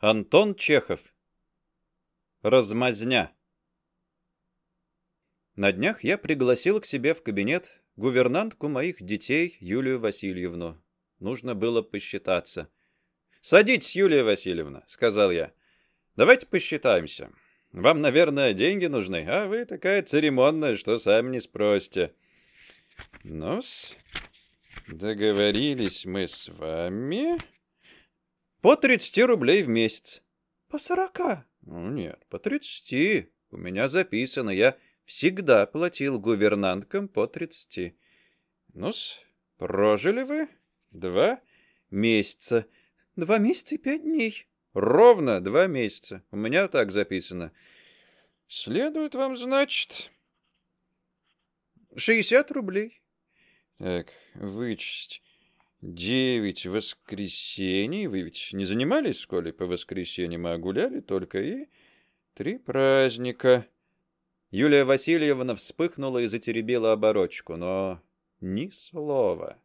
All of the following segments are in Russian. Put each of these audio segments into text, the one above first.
Антон Чехов. Размазня. На днях я пригласил к себе в кабинет гувернантку моих детей Юлию Васильевну. Нужно было посчитаться. «Садитесь, Юлия Васильевна», — сказал я. «Давайте посчитаемся. Вам, наверное, деньги нужны, а вы такая церемонная, что сами не спросите». «Ну-с, договорились мы с вами...» По 30 рублей в месяц. По сорока? Ну, нет, по 30. У меня записано. Я всегда платил гувернанткам по 30. Ну-с, прожили вы два месяца. Два месяца и пять дней. Ровно два месяца. У меня так записано. Следует вам, значит, 60 рублей. Так, вычесть. Девять воскресений. Вы ведь не занимались в по воскресеньям, а гуляли только и три праздника. Юлия Васильевна вспыхнула и затеребила оборочку, но ни слова.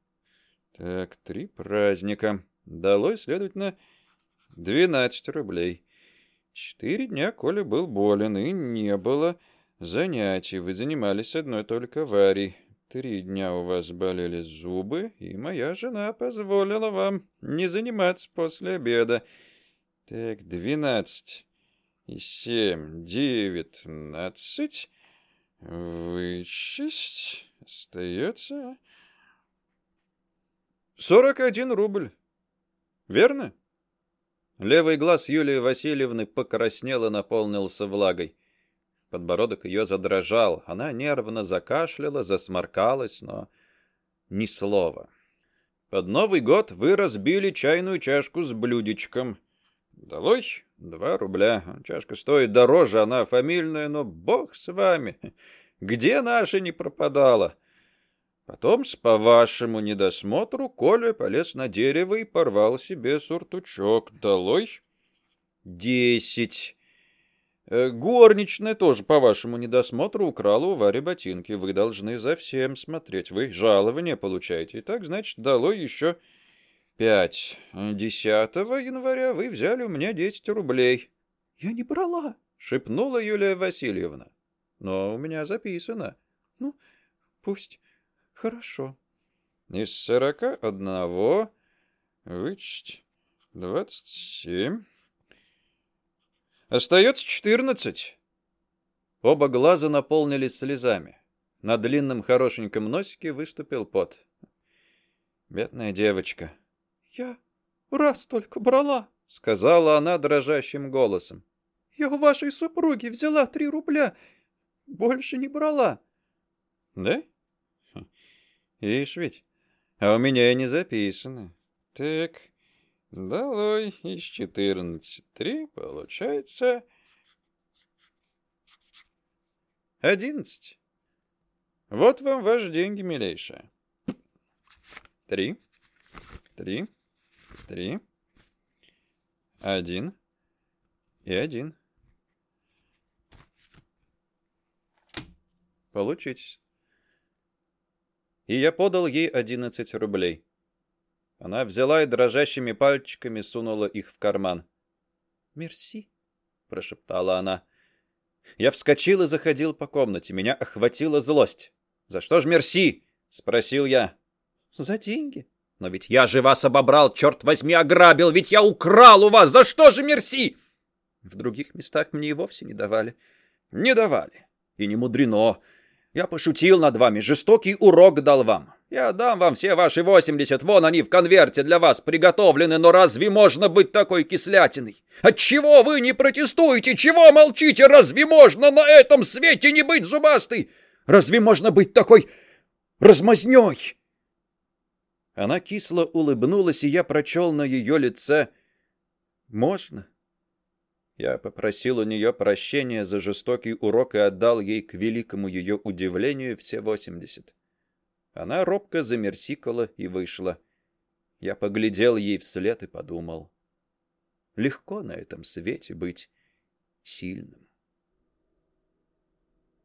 Так, три праздника. Дало, следовательно, двенадцать рублей. Четыре дня Коля был болен, и не было занятий. Вы занимались одной только Варей. Три дня у вас болели зубы, и моя жена позволила вам не заниматься после обеда. Так, двенадцать и семь, девятнадцать. Вычесть. Остается... Сорок один рубль. Верно? Левый глаз Юлии Васильевны покраснел и наполнился влагой. Подбородок ее задрожал. Она нервно закашляла, засморкалась, но ни слова. Под Новый год вы разбили чайную чашку с блюдечком. Долой два рубля. Чашка стоит дороже, она фамильная, но бог с вами. Где наша не пропадала? Потом, с по вашему недосмотру, Коля полез на дерево и порвал себе суртучок. Долой десять. Э, горничная тоже, по вашему недосмотру, украла у Вари ботинки. Вы должны за всем смотреть. Вы жалование получаете. Итак, значит, дало еще пять. Десятого января вы взяли у меня десять рублей. — Я не брала, — шепнула Юлия Васильевна. — Но у меня записано. — Ну, пусть. Хорошо. — Из сорока одного вычесть двадцать семь. Остается четырнадцать. Оба глаза наполнились слезами. На длинном хорошеньком носике выступил пот. Бедная девочка. «Я раз только брала», — сказала она дрожащим голосом. «Я у вашей супруги взяла три рубля. Больше не брала». «Да? Ишь ведь, а у меня и не записано. Так, Долой из 14 3 получается... Одиннадцать. Вот вам ваши деньги, милейшая. Три, три, три, один и один. Получитесь. И я подал ей одиннадцать рублей. Она взяла и дрожащими пальчиками сунула их в карман. «Мерси», — прошептала она. Я вскочил и заходил по комнате. Меня охватила злость. «За что ж мерси?» — спросил я. «За деньги». «Но ведь я же вас обобрал, черт возьми, ограбил, ведь я украл у вас! За что же мерси?» В других местах мне и вовсе не давали. «Не давали. И не мудрено. Я пошутил над вами, жестокий урок дал вам. Я дам вам все ваши восемьдесят, вон они в конверте для вас приготовлены, но разве можно быть такой кислятиной? Отчего вы не протестуете? Чего молчите? Разве можно на этом свете не быть зубастой? Разве можно быть такой размазнёй?» Она кисло улыбнулась, и я прочел на ее лице «Можно?» Я попросил у нее прощения за жестокий урок и отдал ей к великому ее удивлению все восемьдесят. Она робко замерсикала и вышла. Я поглядел ей вслед и подумал. Легко на этом свете быть сильным.